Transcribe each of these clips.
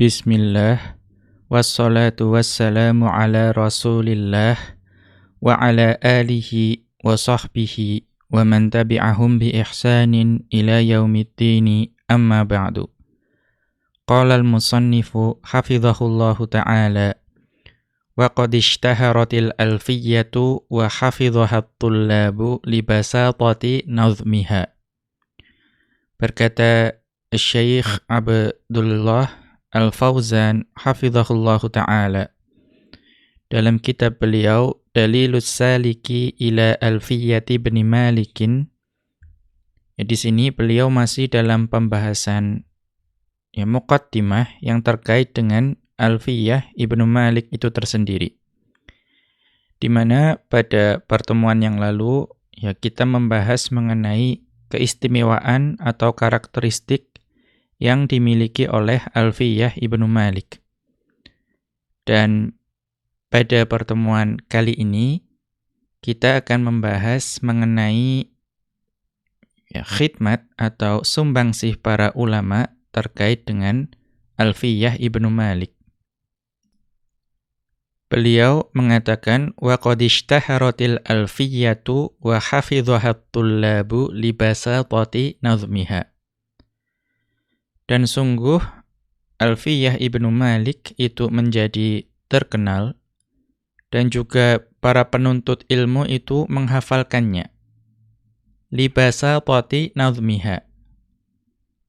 Bismillah Wassalatu wassalamu ala rasulillah Wa ala alihi wa sahbihi Wa man tabi'ahum bi ihsanin ila yaumiddini amma ba'du Qala al-musannifu hafidhahullahu ta'ala Wa qad ishtaharatil alfiyatu wa hafidhaha tullabu libasatati nazmiha Berkata Syekh Abdullah Al-Fauzan hafizahullahu taala dalam kitab beliau Dalilus Saliki ila Alfiyati bin Malikin ya, di sini beliau masih dalam pembahasan ya muqaddimah yang terkait dengan Alfiyah Ibnu Malik itu tersendiri. Di mana pada pertemuan yang lalu ya kita membahas mengenai keistimewaan atau karakteristik yang dimiliki oleh Alfiyah Ibnu Malik. Dan pada pertemuan kali ini kita akan membahas mengenai ya, khidmat atau sumbangsih para ulama terkait dengan Alfiyah Ibnu Malik. Beliau mengatakan wa qad alfiyatu wa hafidhahat tullabu libasatati nazmiha. Dan sungguh Alfiyah Ibnu Malik itu menjadi terkenal dan juga para penuntut ilmu itu menghafalkannya. Libasa poti nazmiha.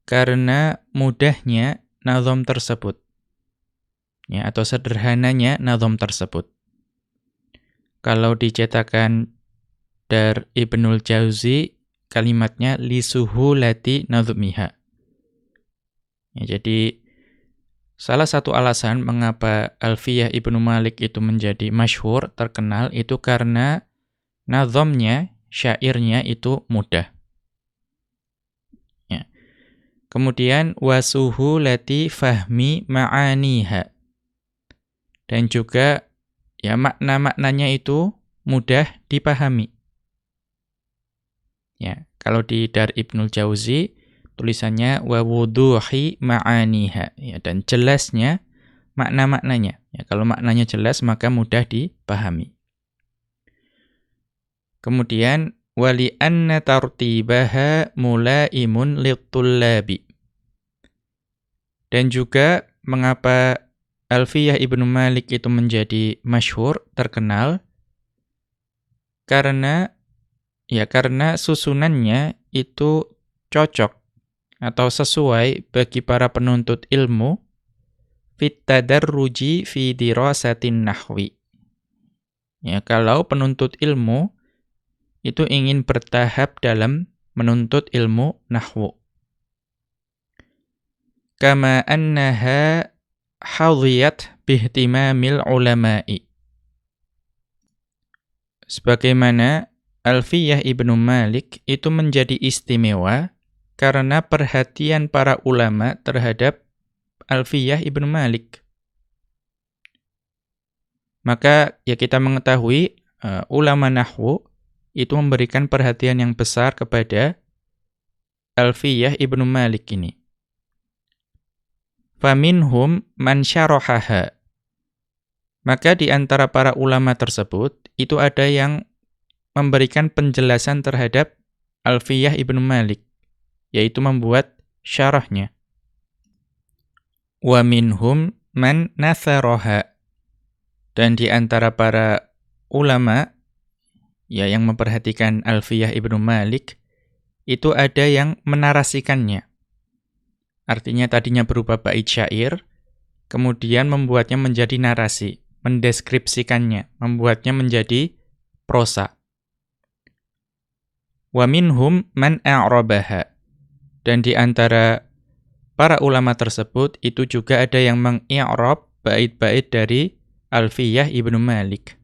Karena mudahnya nazom tersebut. Ya, atau sederhananya nazom tersebut. Kalau dicetakan dari Ibnul Jauzi, kalimatnya lisuhulati nazmiha Ya, jadi salah satu alasan mengapa Alfiyah Ibnu Malik itu menjadi masyhur, terkenal itu karena nazomnya, syairnya itu mudah. Ya. Kemudian wasuhu lati fahmi ma'aniha. Dan juga ya makna-maknanya itu mudah dipahami. Ya, kalau di Dar Ibnul Jauzi tulisannya wa wuduhi ma'aniha. Ya dan jelasnya makna-maknanya. Ya kalau maknanya jelas maka mudah dipahami. Kemudian wali anna tartibaha mulaimun litullabi. Dan juga mengapa Alfiyah Ibnu Malik itu menjadi masyhur terkenal? Karena ya karena susunannya itu cocok atau sesuai bagi para penuntut ilmu fit tadarruji fi dirasatin nahwi. Ya, kalau penuntut ilmu itu ingin bertahap dalam menuntut ilmu nahwu. Kama annaha hadhiyat bihtimamil ulama'i. Sebagaimana Alfiyah Ibnu Malik itu menjadi istimewa karena perhatian para ulama terhadap Alfiyah Ibnu Malik. Maka ya kita mengetahui uh, ulama nahwu itu memberikan perhatian yang besar kepada Alfiyah Ibnu Malik ini. Faminhum man syarahaha. Maka di antara para ulama tersebut itu ada yang memberikan penjelasan terhadap Alfiyah Ibnu Malik yaitu membuat syarahnya. Wa minhum man nasaroha. Dan di antara para ulama ya yang memperhatikan Alfiyah Ibnu Malik itu ada yang menarasikannya. Artinya tadinya berupa bait syair, kemudian membuatnya menjadi narasi, mendeskripsikannya, membuatnya menjadi prosa. Wa minhum man a'rabaha. Dan di antara para ulama tersebut itu juga ada yang mengi'rab bait-bait dari Alfiyah Ibnu Malik.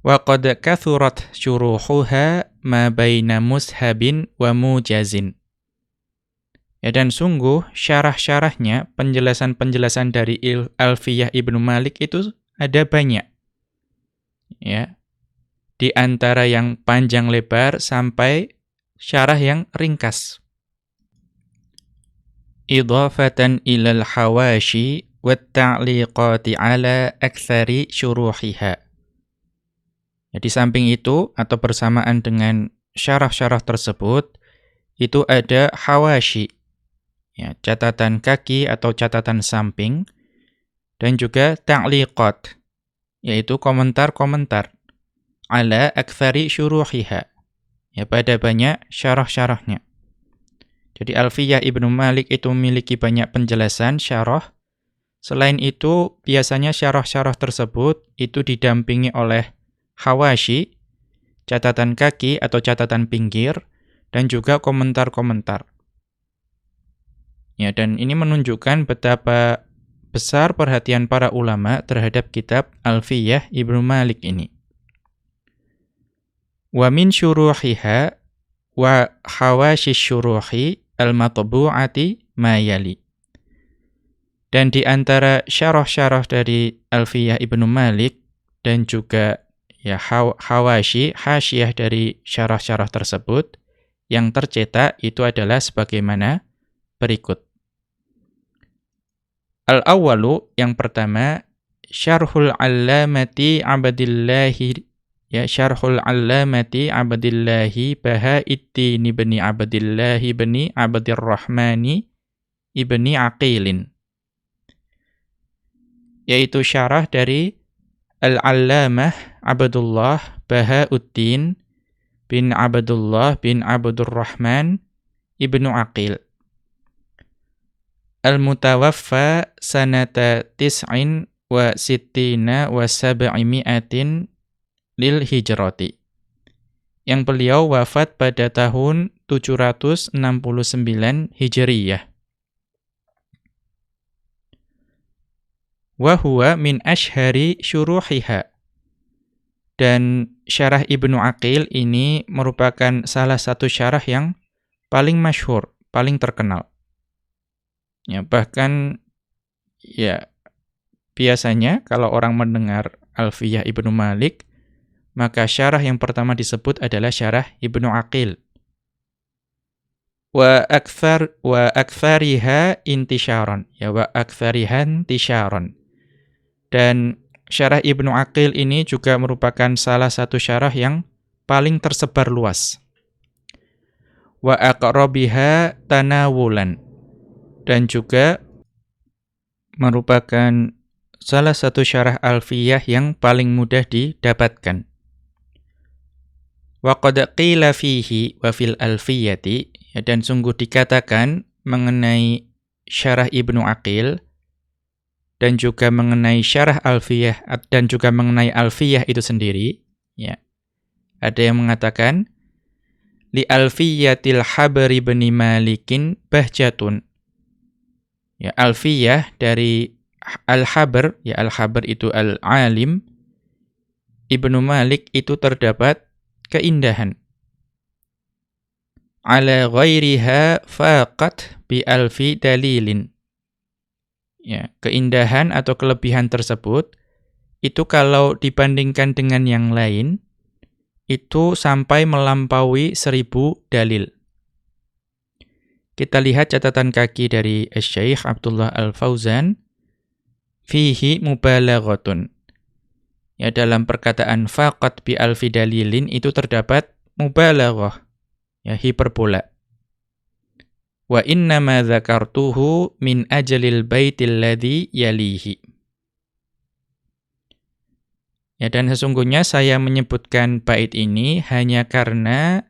Wa qad kathurat syuruhuha ma baina mushabin wa mujazin. Ya dan sungguh syarah-syarahnya, penjelasan-penjelasan dari Alfiyah Ibnu Malik itu ada banyak. Ya. Di antara yang panjang lebar sampai syarah yang ringkas. idhafatan ilal hawashi wat-ta'liqati ala aktsari syuruhiha. Ya, di samping itu atau bersamaan dengan syarah-syarah tersebut itu ada hawashi. Ya, catatan kaki atau catatan samping dan juga ta'liqat yaitu komentar-komentar ala aktsari syuruhiha. Ya pada banyak syarah-syarahnya. Jadi Alfiyah Ibnu Malik itu memiliki banyak penjelasan syarah Selain itu, biasanya syarah-syarah tersebut itu didampingi oleh hawashi, catatan kaki atau catatan pinggir, dan juga komentar-komentar. Ya, dan ini menunjukkan betapa besar perhatian para ulama terhadap kitab Alfiyah Ibnu Malik ini. Wa min syuruhiha wa hawashi syuruhi al-matbu'ati ma yali. Dan di antara syarah-syarah dari Alfiyah Ibnu Malik dan juga ya hawashi, hasyiah dari syarah-syarah tersebut yang tercetak itu adalah sebagaimana berikut. Al-awwalu yang pertama Syarhul 'Allamati 'Abdillahi ya Syarhul 'Allamati 'Abdillahi Bahaiddin ibni Abdillahi ibni Abdirrahmani ibni Aqilin yaitu syarah dari Al-Allamah Abdullah Bahauddin bin Abdullah bin Abdurrahman Ibnu Aqil. Al-mutawaffa sanata tis'in wa sittina wa sab'imi'atin lil hijrati. Yang beliau wafat pada tahun 769 Hijriyah. wa huwa min ashhari syuruhiha. Dan syarah Ibnu Aqil ini merupakan salah satu syarah yang paling masyhur, paling terkenal. Ya, bahkan ya biasanya kalau orang mendengar Alfiyah Ibnu Malik, maka syarah yang pertama disebut adalah syarah Ibnu Aqil. Wa akthar wa akthariha intisyaron. Ya wa aktharihan intisyaron. Dan syarah Ibnu Aqil ini juga merupakan salah satu syarah yang paling tersebar luas. Wa aqrabiha tanawulan. Dan juga merupakan salah satu syarah alfiyah yang paling mudah didapatkan. Wa qad qila fihi wa fil alfiyati. Ya, dan sungguh dikatakan mengenai syarah Ibnu Aqil dan juga mengenai syarah alfiyah dan juga mengenai alfiyah itu sendiri ya. Ada yang mengatakan li alfiyatil habri bani malikin bahjatun. Ya alfiyah dari al-habr ya al-habr itu al-alim. Ibnu Malik itu terdapat keindahan ala ghairiha faqat bi alfi dalilin ya, keindahan atau kelebihan tersebut itu kalau dibandingkan dengan yang lain itu sampai melampaui seribu dalil. Kita lihat catatan kaki dari Syekh Abdullah Al-Fauzan fihi mubalaghatun. Ya dalam perkataan faqat bi alfi dalilin itu terdapat mubalaghah ya hiperbola. Wa inna ma dzakartuhu min ajalil baitil ladzi yalihi. Ya dan sesungguhnya saya menyebutkan bait ini hanya karena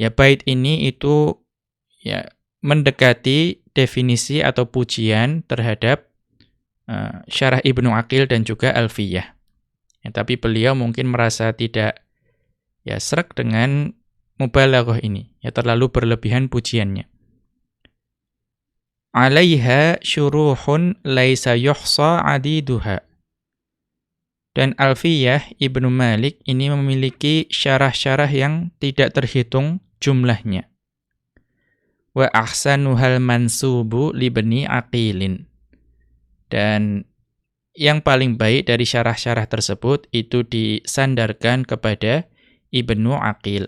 ya bait ini itu ya mendekati definisi atau pujian terhadap uh, syarah Ibnu Aqil dan juga Alfiyah. Ya, tapi beliau mungkin merasa tidak ya serak dengan mubalaghah ini, ya terlalu berlebihan pujiannya alaiha syuruhun laisa yuhsa adiduha. Dan Alfiyah Ibnu Malik ini memiliki syarah-syarah yang tidak terhitung jumlahnya. Wa ahsanuhal mansubu libni aqilin. Dan yang paling baik dari syarah-syarah tersebut itu disandarkan kepada Ibnu Aqil.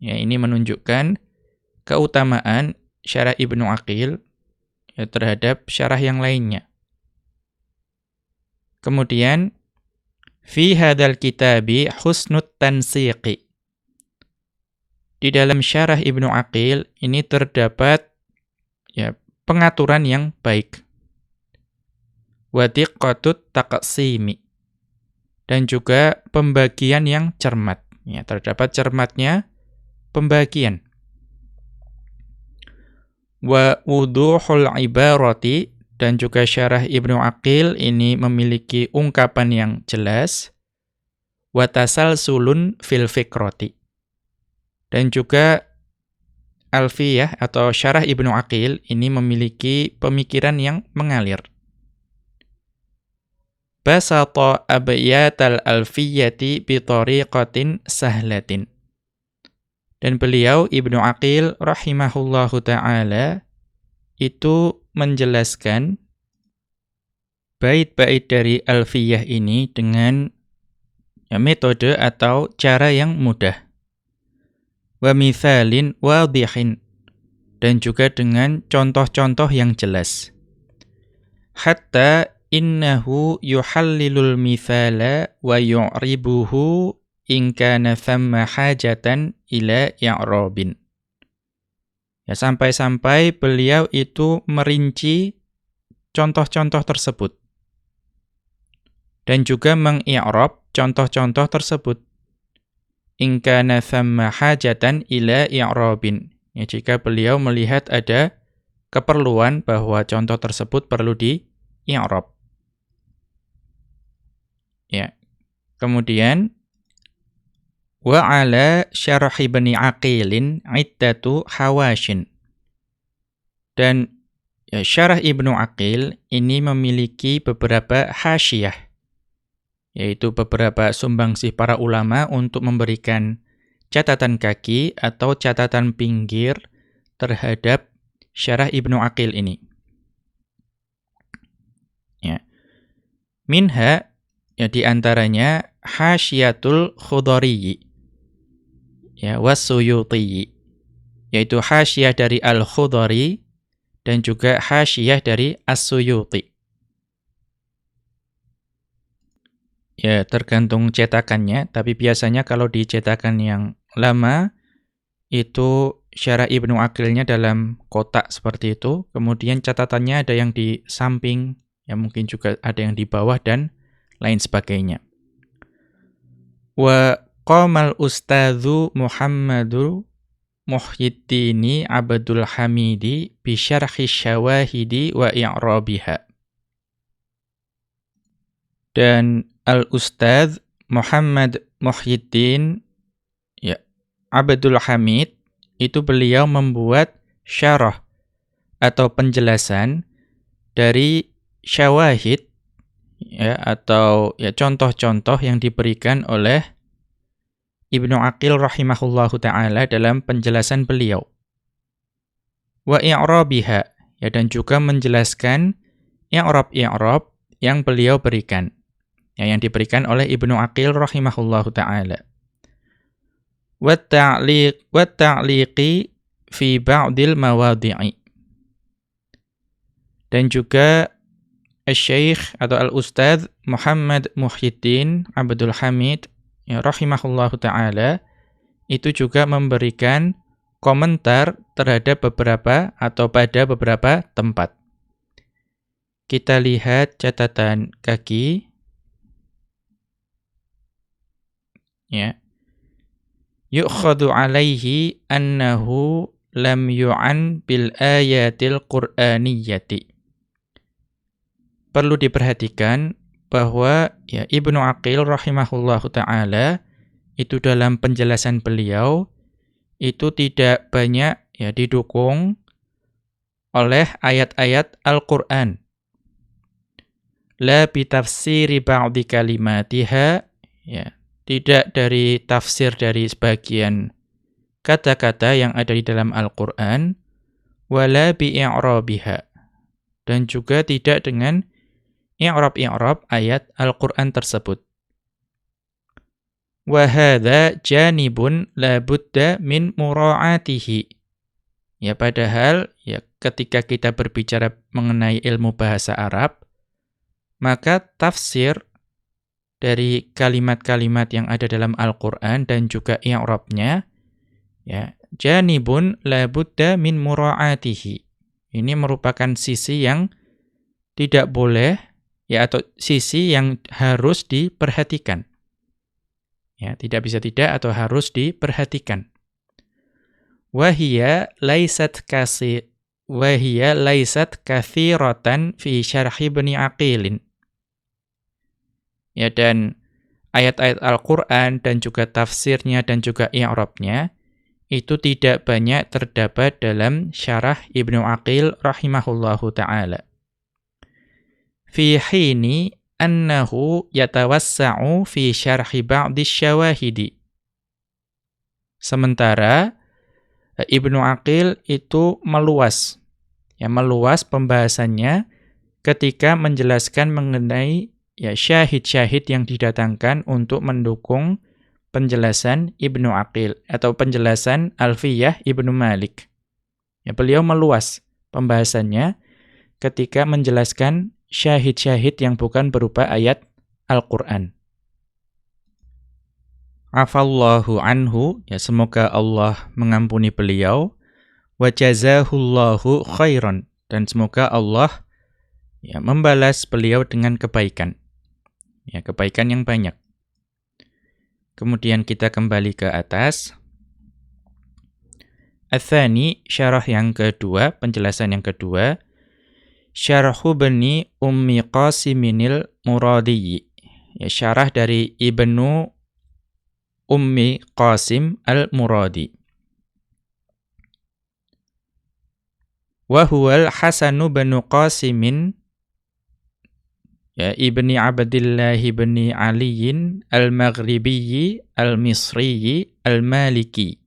Ya, ini menunjukkan keutamaan syarah Ibnu Aqil ya, terhadap syarah yang lainnya. Kemudian fi hadzal kitabi husnut tansiqi. Di dalam syarah Ibnu Aqil ini terdapat ya pengaturan yang baik. Wa diqqatut taqsimi. Dan juga pembagian yang cermat. Ya, terdapat cermatnya pembagian. Wa wuduhul ibarati dan juga syarah Ibnu Aqil ini memiliki ungkapan yang jelas watasal sulun fil fikroti dan juga Alfiyah atau syarah Ibnu Aqil ini memiliki pemikiran yang mengalir. Basata abyatal alfiyati tariqatin sahlatin. Dan beliau Ibnu Aqil rahimahullahu taala itu menjelaskan bait-bait dari alfiyah ini dengan ya, metode atau cara yang mudah. Wa mithalin wadihin dan juga dengan contoh-contoh yang jelas. Hatta innahu yuhallilul mithala wa yu'ribuhu in kana thamma hajatan ila i'rabin. Ya, sampai-sampai beliau itu merinci contoh-contoh tersebut. Dan juga mengi'rab contoh-contoh tersebut. In kana thamma hajatan ila i'rabin. Ya, jika beliau melihat ada keperluan bahwa contoh tersebut perlu di i'rab. Ya. Kemudian Wa ala syarah ibni aqilin iddatu hawashin. Dan ya, syarah ibnu aqil ini memiliki beberapa hasyiah. Yaitu beberapa sumbangsih para ulama untuk memberikan catatan kaki atau catatan pinggir terhadap syarah ibnu aqil ini. Ya. Minha, ya di antaranya hasyiatul khudariyi. Ya wasuyuti yaitu hasyiah dari Al-Khudari dan juga hasyiah dari As-Suyuti. Ya, tergantung cetakannya, tapi biasanya kalau di cetakan yang lama itu syarah Ibnu Aqilnya dalam kotak seperti itu, kemudian catatannya ada yang di samping, ya mungkin juga ada yang di bawah dan lain sebagainya. Wa Qamal Ustadzu Muhammadu Muhyiddini Abdul Hamidi bi syarhi syawahidi wa i'rabiha. Dan Al-Ustadz Muhammad Muhyiddin ya Abdul Hamid itu beliau membuat syarah atau penjelasan dari syawahid ya atau ya contoh-contoh yang diberikan oleh Ibnu Aqil rahimahullahu taala dalam penjelasan beliau. Wa i'rabiha ya dan juga menjelaskan i'rab-i'rab yang beliau berikan. Ya, yang diberikan oleh Ibnu Aqil rahimahullahu taala. Wa ta'liq wa ta'liqi fi ba'dil mawadhi'i. Dan juga Al-Syeikh atau Al-Ustadz Muhammad Muhyiddin Abdul Hamid ya, rahimahullahu taala itu juga memberikan komentar terhadap beberapa atau pada beberapa tempat. Kita lihat catatan kaki. Ya. Yu'khadhu alaihi annahu lam yu'an bil ayatil qur'aniyyati. Perlu diperhatikan bahwa ya Ibnu Aqil rahimahullahu taala itu dalam penjelasan beliau itu tidak banyak ya didukung oleh ayat-ayat Al-Qur'an. La bitafsiri ba'di kalimatiha ya, tidak dari tafsir dari sebagian kata-kata yang ada di dalam Al-Qur'an wala bi'i'rabiha dan juga tidak dengan i'rab-i'rab ayat Al-Qur'an tersebut. Wa hadza janibun la budda min mura'atihi. Ya padahal ya ketika kita berbicara mengenai ilmu bahasa Arab, maka tafsir dari kalimat-kalimat yang ada dalam Al-Qur'an dan juga i'rabnya ya janibun la budda min mura'atihi. Ini merupakan sisi yang tidak boleh ya atau sisi yang harus diperhatikan. Ya, tidak bisa tidak atau harus diperhatikan. Wahia laisat kasi wahia laisat kathiratan fi syarhi bani aqilin. Ya dan ayat-ayat Al-Qur'an dan juga tafsirnya dan juga i'rabnya itu tidak banyak terdapat dalam syarah Ibnu Aqil rahimahullahu taala. Fi hini annahu yatawassa'u fi syarhi ba'di syawahidi. Sementara Ibnu Aqil itu meluas ya meluas pembahasannya ketika menjelaskan mengenai ya syahid-syahid yang didatangkan untuk mendukung penjelasan Ibnu Aqil atau penjelasan Alfiyah Ibnu Malik. Ya, beliau meluas pembahasannya ketika menjelaskan syahid-syahid yang bukan berupa ayat Al-Qur'an. Afallahu anhu, ya semoga Allah mengampuni beliau wa jazahullahu khairan dan semoga Allah ya membalas beliau dengan kebaikan. Ya, kebaikan yang banyak. Kemudian kita kembali ke atas. Athani, syarah yang kedua, penjelasan yang kedua. Syarhu bani Ummi Qasiminil Muradiyi. Ya, syarah dari Ibnu Ummi Qasim al-Muradi. Wahuwal Hasanu banu Qasimin ya Ibni Abdillah ibni Aliyin al-Maghribi al-Misri al-Maliki.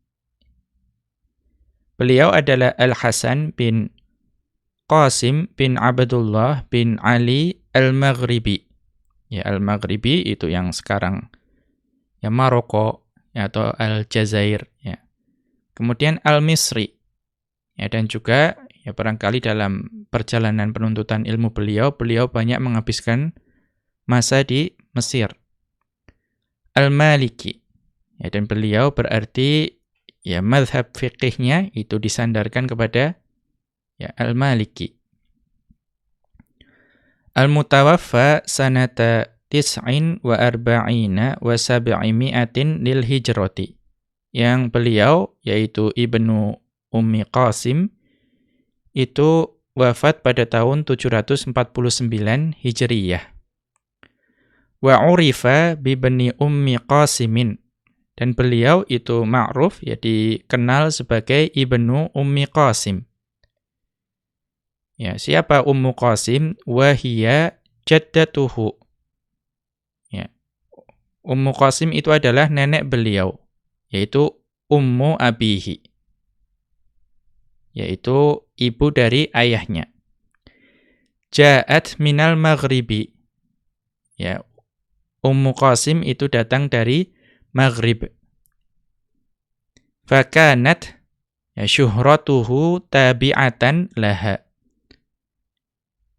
Beliau adalah Al-Hasan bin Qasim bin Abdullah bin Ali al-Maghribi. Ya al-Maghribi itu yang sekarang ya Maroko ya, atau Aljazair ya. Kemudian Al-Misri. Ya dan juga Ya barangkali dalam perjalanan penuntutan ilmu beliau, beliau banyak menghabiskan masa di Mesir. Al-Maliki. Ya, dan beliau berarti ya madhab fikihnya itu disandarkan kepada ya Al-Maliki. Al-Mutawaffa sanata tis'in wa arba'ina wa sab'imi'atin lil hijrati. Yang beliau, yaitu Ibnu Ummi Qasim, itu wafat pada tahun 749 Hijriyah. Wa urifa bi bani Ummi Qasimin. Dan beliau itu ma'ruf, ya dikenal sebagai Ibnu Ummi Qasim. Ya, siapa Ummu Qasim? Wahia jaddatuhu. Ya. Ummu Qasim itu adalah nenek beliau, yaitu Ummu Abihi yaitu ibu dari ayahnya. Ja'at minal maghribi. Ya, Ummu Qasim itu datang dari Maghrib. Fakanat ya syuhratuhu tabi'atan laha.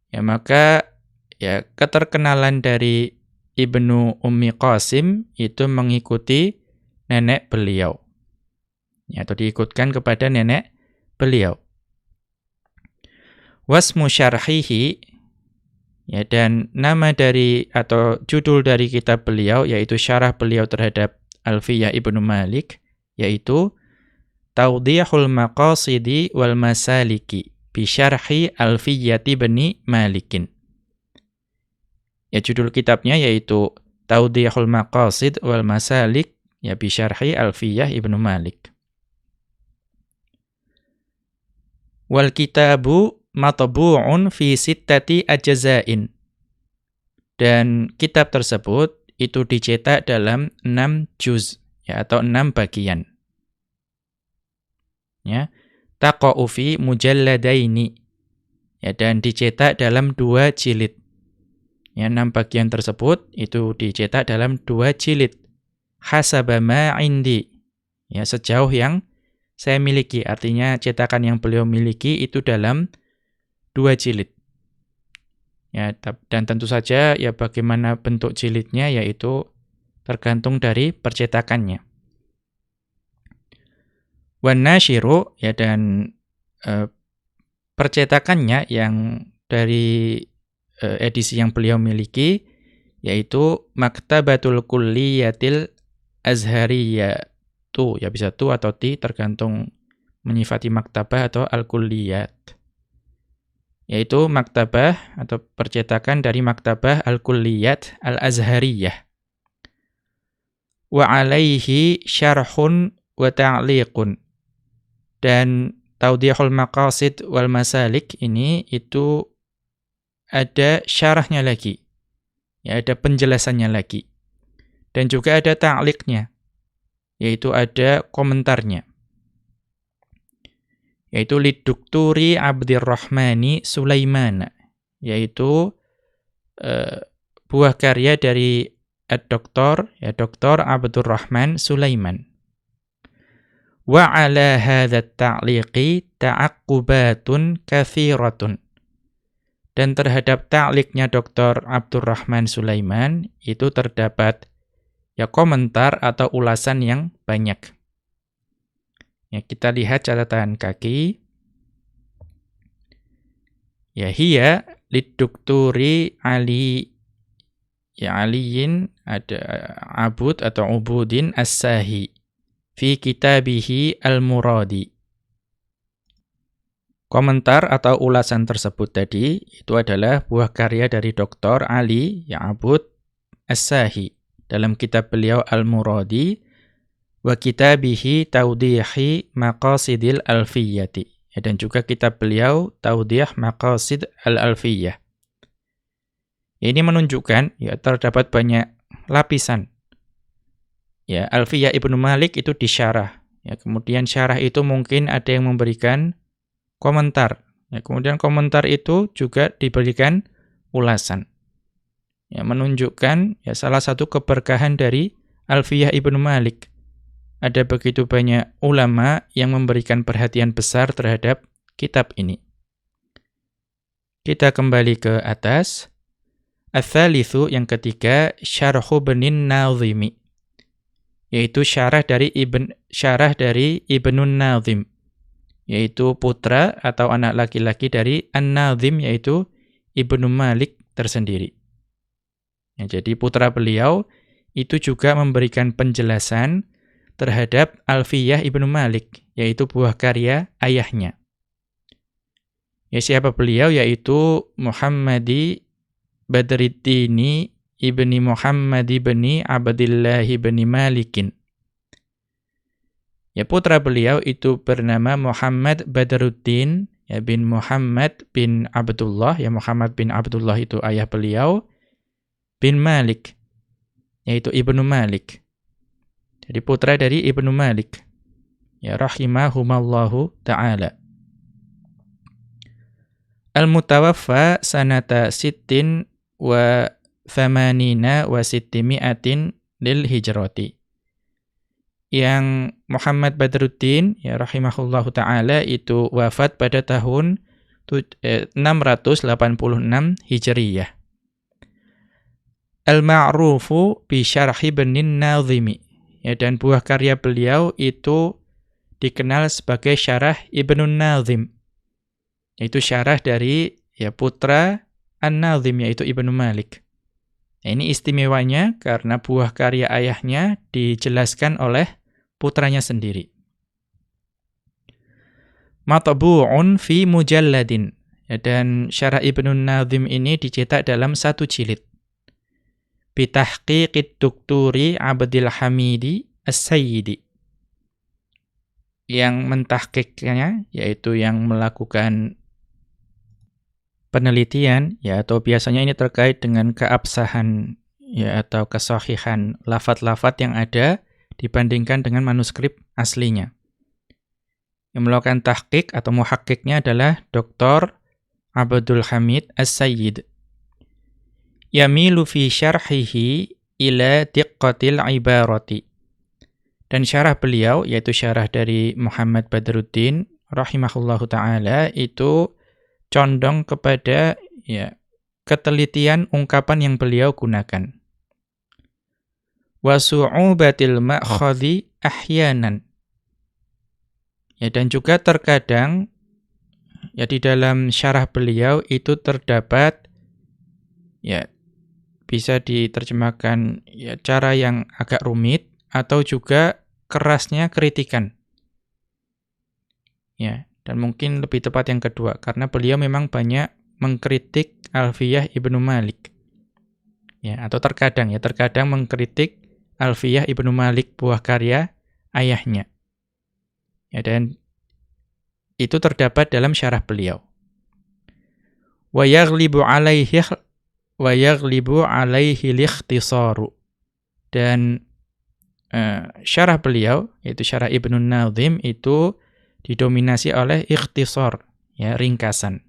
Ya maka ya keterkenalan dari Ibnu Ummi Qasim itu mengikuti nenek beliau. Ya, atau diikutkan kepada nenek beliau. Wasmu syarhihi ya dan nama dari atau judul dari kitab beliau yaitu syarah beliau terhadap Alfiyah Ibnu Malik yaitu Tawdihul Maqasidi wal Masaliki bi syarhi Alfiyati Bani Malikin. Ya judul kitabnya yaitu Tawdihul Maqasid wal Masalik ya bi syarhi Alfiyah Ibnu Malik. Wal kitabu matbu'un fi sittati ajzain. Dan kitab tersebut itu dicetak dalam 6 juz ya atau 6 bagian. Ya. Taqa'u fi mujalladaini. Ya dan dicetak dalam dua jilid. Ya, enam bagian tersebut itu dicetak dalam dua jilid. Hasaba ma indi. Ya, sejauh yang saya miliki. Artinya cetakan yang beliau miliki itu dalam dua jilid. Ya, dan tentu saja ya bagaimana bentuk jilidnya yaitu tergantung dari percetakannya. Wan nashiru ya dan e, percetakannya yang dari e, edisi yang beliau miliki yaitu Maktabatul Kulliyatil Azhariyatu. Ya bisa tu atau ti tergantung menyifati maktabah atau al-kulliyat. Yaitu maktabah atau percetakan dari maktabah al-kulliyat al-azhariyah. Wa alaihi syarhun wa ta'liqun dan Taudihul Maqasid wal Masalik ini itu ada syarahnya lagi. Ya, ada penjelasannya lagi. Dan juga ada ta'liqnya, yaitu ada komentarnya. Yaitu lidukturi Abdirrahmani Sulaiman, yaitu uh, buah karya dari Ad-Doktor, ya Doktor Abdurrahman Sulaiman. Wa ala hadha ta'liqi ta'aqqubatun kathiratun. Dan terhadap ta'liqnya Dr. Abdurrahman Sulaiman itu terdapat ya komentar atau ulasan yang banyak. Ya, kita lihat catatan kaki. Ya hiya lidukturi Ali ya Aliyin ada Abud atau Ubudin As-Sahi fi kitabihi al-muradi. Komentar atau ulasan tersebut tadi itu adalah buah karya dari Dr. Ali Ya'bud As-Sahi dalam kitab beliau Al-Muradi wa kitabihi Taudihi Maqasidil Alfiyati ya, dan juga kitab beliau Taudih Maqasid Al-Alfiyah. Ini menunjukkan ya terdapat banyak lapisan Ya, Alfiyah Ibnu Malik itu disyarah. Ya, kemudian syarah itu mungkin ada yang memberikan komentar. Ya, kemudian komentar itu juga diberikan ulasan. Ya, menunjukkan ya salah satu keberkahan dari Alfiyah Ibnu Malik. Ada begitu banyak ulama yang memberikan perhatian besar terhadap kitab ini. Kita kembali ke atas. Ats-tsalitsu yang ketiga Syarhu Benin Nazimi yaitu syarah dari Ibn syarah dari Ibnun Nazim yaitu putra atau anak laki-laki dari An-Nazim yaitu Ibnu Malik tersendiri. Ya, jadi putra beliau itu juga memberikan penjelasan terhadap Alfiyah Ibnu Malik yaitu buah karya ayahnya. Ya siapa beliau yaitu Muhammadi Badriddini ibni Muhammad ibni Abdillah ibni Malikin. Ya putra beliau itu bernama Muhammad Badruddin ya bin Muhammad bin Abdullah ya Muhammad bin Abdullah itu ayah beliau bin Malik yaitu Ibnu Malik. Jadi putra dari Ibnu Malik. Ya rahimahumallahu taala. Al-mutawaffa sanata sittin wa thamanina wa sittimi'atin lil hijrati. Yang Muhammad Badruddin ya rahimahullahu taala itu wafat pada tahun 686 eh, Hijriyah. Al-Ma'rufu bi Syarh Ibn Nazimi. Ya dan buah karya beliau itu dikenal sebagai Syarah Ibnu Nazim. Yaitu syarah dari ya putra An-Nazim yaitu Ibnu Malik. Nah, ini istimewanya karena buah karya ayahnya dijelaskan oleh putranya sendiri. Matbu'un fi mujalladin. Ya, dan Syarah Ibnu Nazim ini dicetak dalam satu jilid. Bitahqiqid Dukturi Abdil Hamidi As-Sayyidi. Yang mentahqiqnya, yaitu yang melakukan penelitian ya atau biasanya ini terkait dengan keabsahan ya atau kesahihan lafat-lafat yang ada dibandingkan dengan manuskrip aslinya. Yang melakukan tahqiq atau muhakkiknya adalah Dr. Abdul Hamid As-Sayyid. Yamilu fi syarhihi ila diqqatil ibarati. Dan syarah beliau, yaitu syarah dari Muhammad Badruddin, rahimahullahu ta'ala, itu condong kepada ya ketelitian ungkapan yang beliau gunakan. Wasu'ubatil ma'khadhi ahyanan. Ya, dan juga terkadang, ya di dalam syarah beliau itu terdapat, ya bisa diterjemahkan ya cara yang agak rumit, atau juga kerasnya kritikan. Ya, dan mungkin lebih tepat yang kedua karena beliau memang banyak mengkritik Alfiyah Ibnu Malik. Ya, atau terkadang ya, terkadang mengkritik Alfiyah Ibnu Malik buah karya ayahnya. Ya, dan itu terdapat dalam syarah beliau. Wa yaghlibu alaihi wa yaghlibu alaihi likhtisaru. Dan uh, syarah beliau yaitu syarah Ibnu Nazim itu didominasi oleh ikhtisar ya ringkasan.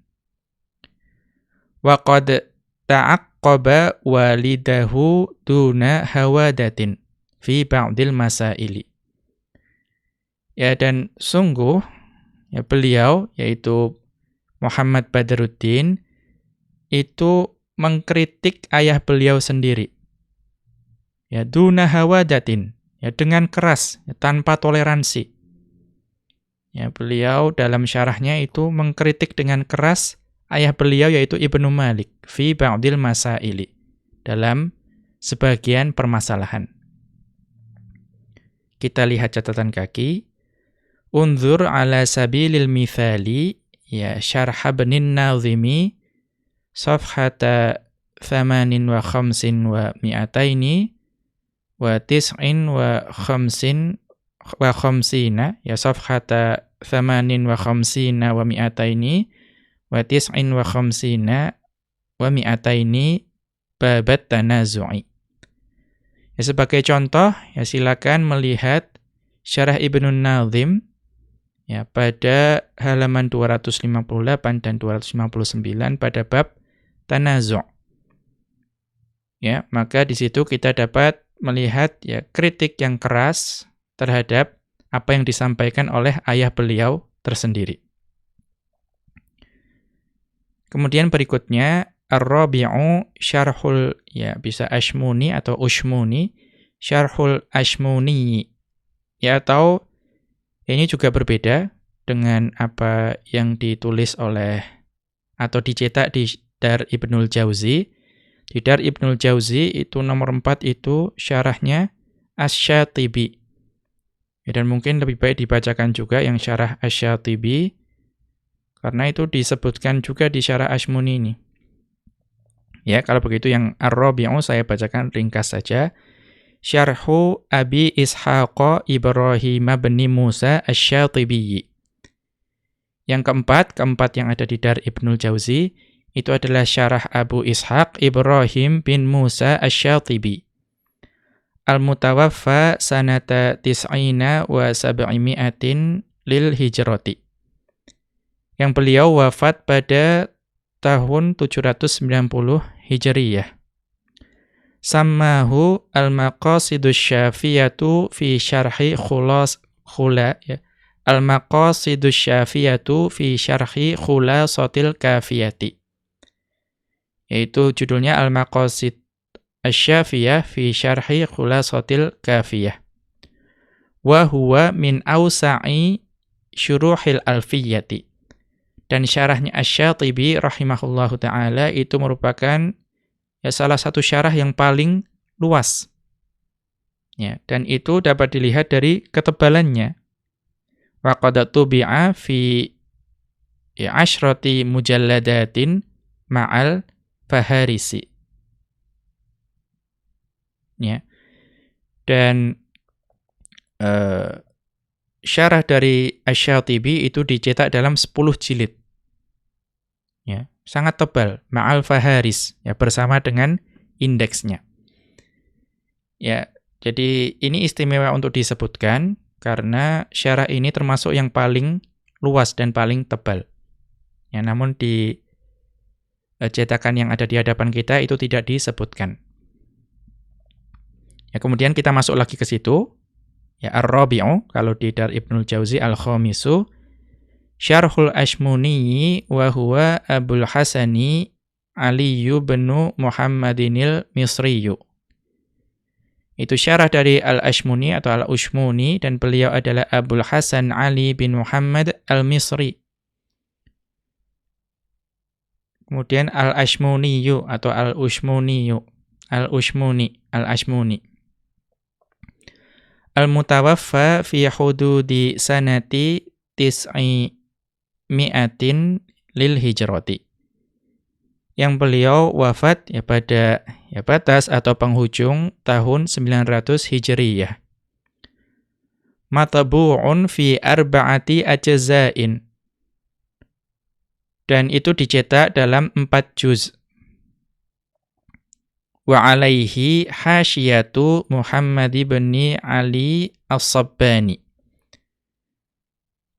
Wa qad ta'aqqaba walidahu duna hawadatin fi ba'dil masaili. Ya dan sungguh ya beliau yaitu Muhammad Badruddin itu mengkritik ayah beliau sendiri. Ya duna hawadatin ya dengan keras, ya, tanpa toleransi. Ya, beliau dalam syarahnya itu mengkritik dengan keras ayah beliau yaitu Ibnu Malik fi ba'dil masaili dalam sebagian permasalahan. Kita lihat catatan kaki. Unzur ala sabilil mithali ya syarh ibn nazimi safhata 58 wa mi'ataini wa tis'in wa khamsin wa khamsina ya safhata thamanin wa khamsina wa mi'ataini wa tis'in wa khamsina wa mi'ataini babat tanazu'i. Ya, sebagai contoh, ya silakan melihat syarah Ibnu Nazim ya pada halaman 258 dan 259 pada bab tanazu'. Ya, maka di situ kita dapat melihat ya kritik yang keras terhadap apa yang disampaikan oleh ayah beliau tersendiri. Kemudian berikutnya Ar-Rabi'u syarhul ya bisa Ashmuni atau Ushmuni syarhul Ashmuni ya atau ini juga berbeda dengan apa yang ditulis oleh atau dicetak di Dar Ibnul Jauzi di Dar Ibnul Jauzi itu nomor 4 itu syarahnya Asyatibi. Ya, dan mungkin lebih baik dibacakan juga yang syarah Asyatibi karena itu disebutkan juga di syarah Ashmuni ini. Ya, kalau begitu yang Ar-Rabi'u saya bacakan ringkas saja. Syarhu Abi Ishaq Ibrahim bin Musa Asyatibi. Yang keempat, keempat yang ada di Dar Ibnul Jauzi, itu adalah syarah Abu Ishaq Ibrahim bin Musa Ash-Shatibi. Al-Mutawaffa sanata tis'ina wa sab'imi'atin lil hijrati. Yang beliau wafat pada tahun 790 Hijriyah. Sammahu al-maqasidus syafiyatu fi syarhi khulas khula ya. Al-maqasidus syafiyatu fi syarhi khulasatil kafiyati yaitu judulnya Al-Maqasid Asy-Syafiyah fi Syarhi Khulasatil Kafiyah. Wa huwa min awsa'i syuruhil alfiyati. Dan syarahnya Asy-Syatibi rahimahullahu taala itu merupakan ya salah satu syarah yang paling luas. Ya, dan itu dapat dilihat dari ketebalannya. Wa qad tubi'a fi asyrati mujalladatin ma'al Faharisi. Ya. Dan uh, syarah dari Asy-Syatibi itu dicetak dalam 10 jilid. Ya, sangat tebal, ma'al faharis, ya bersama dengan indeksnya. Ya, jadi ini istimewa untuk disebutkan karena syarah ini termasuk yang paling luas dan paling tebal. Ya, namun di Eh, cetakan yang ada di hadapan kita itu tidak disebutkan. Ya, kemudian kita masuk lagi ke situ. Ya Ar-Rabi'u kalau di Dar Ibnul Jauzi Al-Khamisu Syarhul Ashmuni wa huwa Abul Hasani Ali bin Muhammadinil Misriyu. Itu syarah dari Al-Ashmuni atau Al-Ushmuni dan beliau adalah Abul Hasan Ali bin Muhammad Al-Misri. Kemudian Al-Ashmuniyu atau Al-Ushmuniyu. Al-Ushmuni, Al-Ashmuni. Al-mutawaffa fi hududi sanati tis'i mi'atin lil hijrati. Yang beliau wafat ya pada ya batas atau penghujung tahun 900 Hijriyah. Matabu'un fi arba'ati ajzain. Dan itu dicetak dalam empat juz. Wa alaihi hasyiyatu Muhammad ibn Ali As-Sabbani.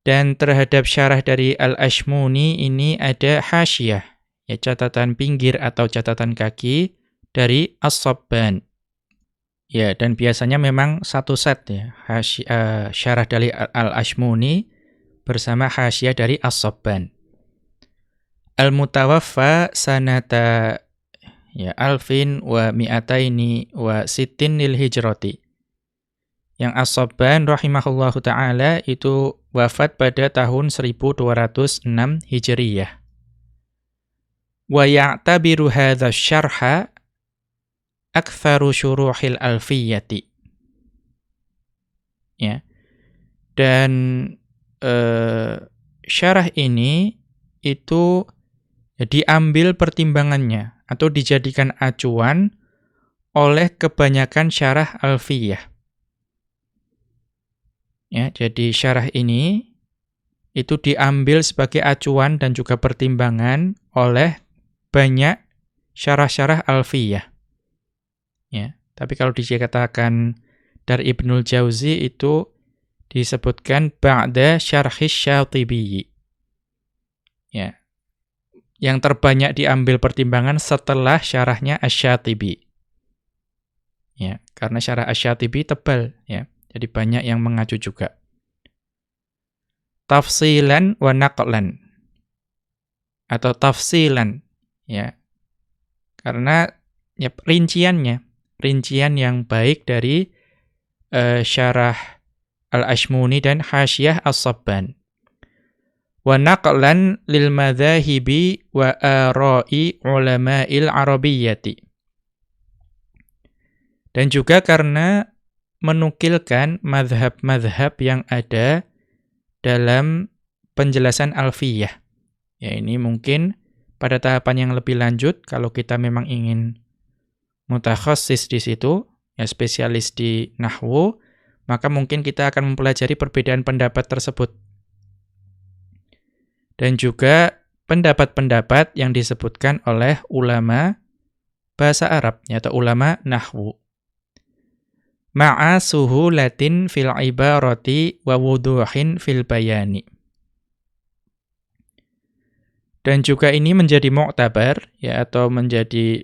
Dan terhadap syarah dari Al-Ashmuni ini ada hasyiyah, ya catatan pinggir atau catatan kaki dari As-Sabban. Ya, dan biasanya memang satu set ya, hasyi, uh, syarah dari Al-Ashmuni bersama hasyah dari As-Sabban. Al-Mutawaffa sanata ya alfin wa mi'ataini wa sitin lil hijrati. Yang As-Sabban rahimahullahu taala itu wafat pada tahun 1206 Hijriyah. Wa ya'tabiru hadha syarha aktharu syuruhil alfiyati. Ya. Dan uh, syarah ini itu diambil pertimbangannya atau dijadikan acuan oleh kebanyakan syarah alfiyah. Ya, jadi syarah ini itu diambil sebagai acuan dan juga pertimbangan oleh banyak syarah-syarah alfiyah. Ya, tapi kalau dikatakan dari Ibnul Jauzi itu disebutkan ba'da syarhis syatibi. Ya. Yang terbanyak diambil pertimbangan setelah syarahnya Asy-Syatibi. Ya, karena syarah Asy-Syatibi tebal ya. Jadi banyak yang mengacu juga. Tafsilan wa naqlan. Atau tafsilan ya. Karena ya rinciannya rincian yang baik dari uh, syarah Al-Ashmuni dan Hasyiah As-Sabban. Wa naqlan lil madhahibi wa ara'i ulama'il arabiyyati. Dan juga karena menukilkan madhab-madhab yang ada dalam penjelasan alfiyah. Ya ini mungkin pada tahapan yang lebih lanjut kalau kita memang ingin mutakhassis di situ, ya spesialis di nahwu, maka mungkin kita akan mempelajari perbedaan pendapat tersebut. Dan juga pendapat-pendapat yang disebutkan oleh ulama bahasa Arab, atau ulama nahwu. Ma'a suhulatin fil ibarati wa wuduhin fil bayani. Dan juga ini menjadi mu'tabar, ya, atau menjadi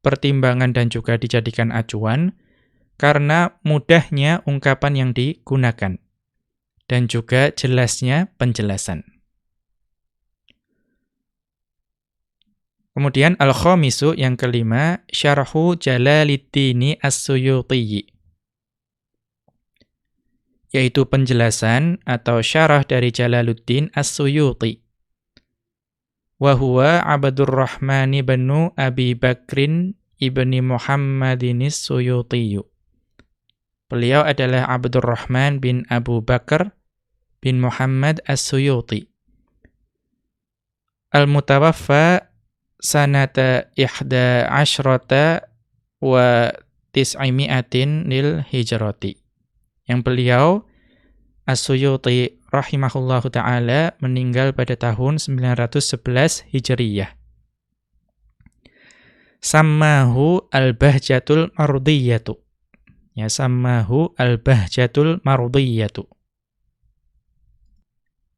pertimbangan dan juga dijadikan acuan karena mudahnya ungkapan yang digunakan dan juga jelasnya penjelasan. Kemudian al-khamisu yang kelima syarhu Jalaliddini As-Suyuti yaitu penjelasan atau syarah dari Jalaluddin As-Suyuti wa huwa bin Abi Bakrin ibni Muhammadin Suyuti. Beliau adalah Abdurrahman bin Abu Bakar bin Muhammad As-Suyuti. Al-mutawaffa sanata ihda ashrata wa tis'imi'atin lil hijrati. Yang beliau As-Suyuti rahimahullahu taala meninggal pada tahun 911 Hijriyah. Sammahu al-bahjatul mardiyatu. Ya, sammahu al-bahjatul mardiyatu.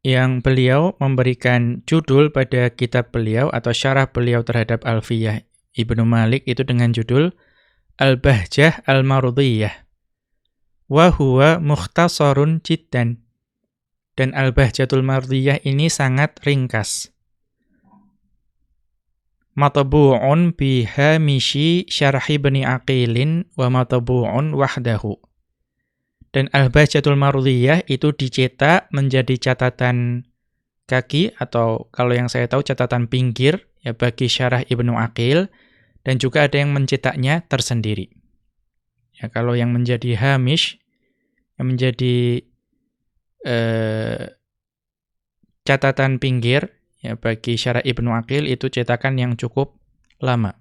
Yang beliau memberikan judul pada kitab beliau atau syarah beliau terhadap Alfiyah Ibnu Malik itu dengan judul Al-Bahjah Al-Mardiyah. wa huwa mukhtasarun jiddan. Dan Al-Bahjatul Mardiyah ini sangat ringkas. Matbu'un biha mishi syarhi bani aqilin wa matbu'un wahdahu. Dan Al-Bahjatul Mardiyah itu dicetak menjadi catatan kaki atau kalau yang saya tahu catatan pinggir ya bagi syarah Ibnu Aqil dan juga ada yang mencetaknya tersendiri. Ya kalau yang menjadi hamish yang menjadi eh, catatan pinggir ya bagi syarah Ibnu Aqil itu cetakan yang cukup lama.